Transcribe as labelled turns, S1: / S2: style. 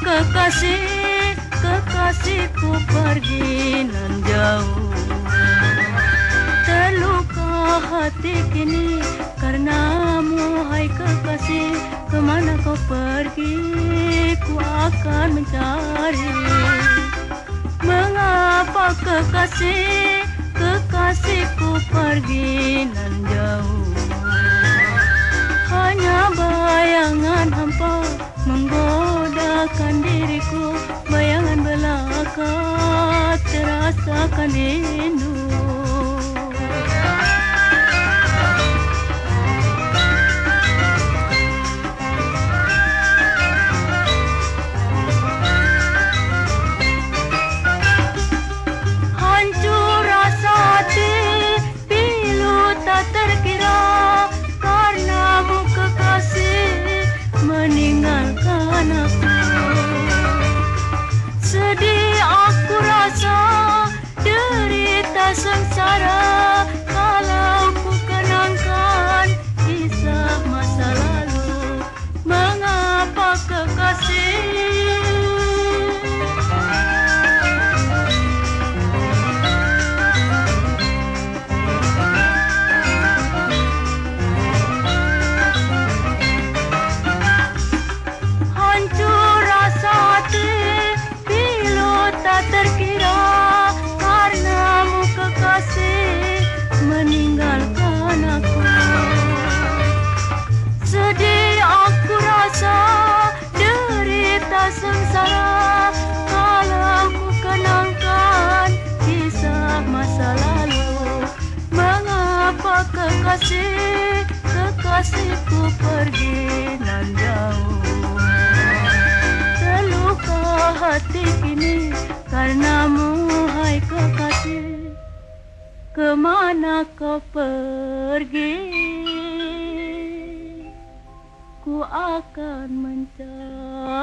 S1: kekasih kekasihku pergi nan jauh terluka hati kini karena mu, hai kekasih ke mana kau pergi? Ku akan mencari. Mengapa kekasih kekasihku pergi nan jauh hanya bayangan hampa membuat ಮೇರಿಕೋ ಮಯ ಅಂಬಲ ಕಾತರಾಸ ಕನೇನು Sedih Kekasih Kekasihku pergi nan jauh Terluka hati kini Karenamu hai kekasih Kemana kau pergi Ku akan mencari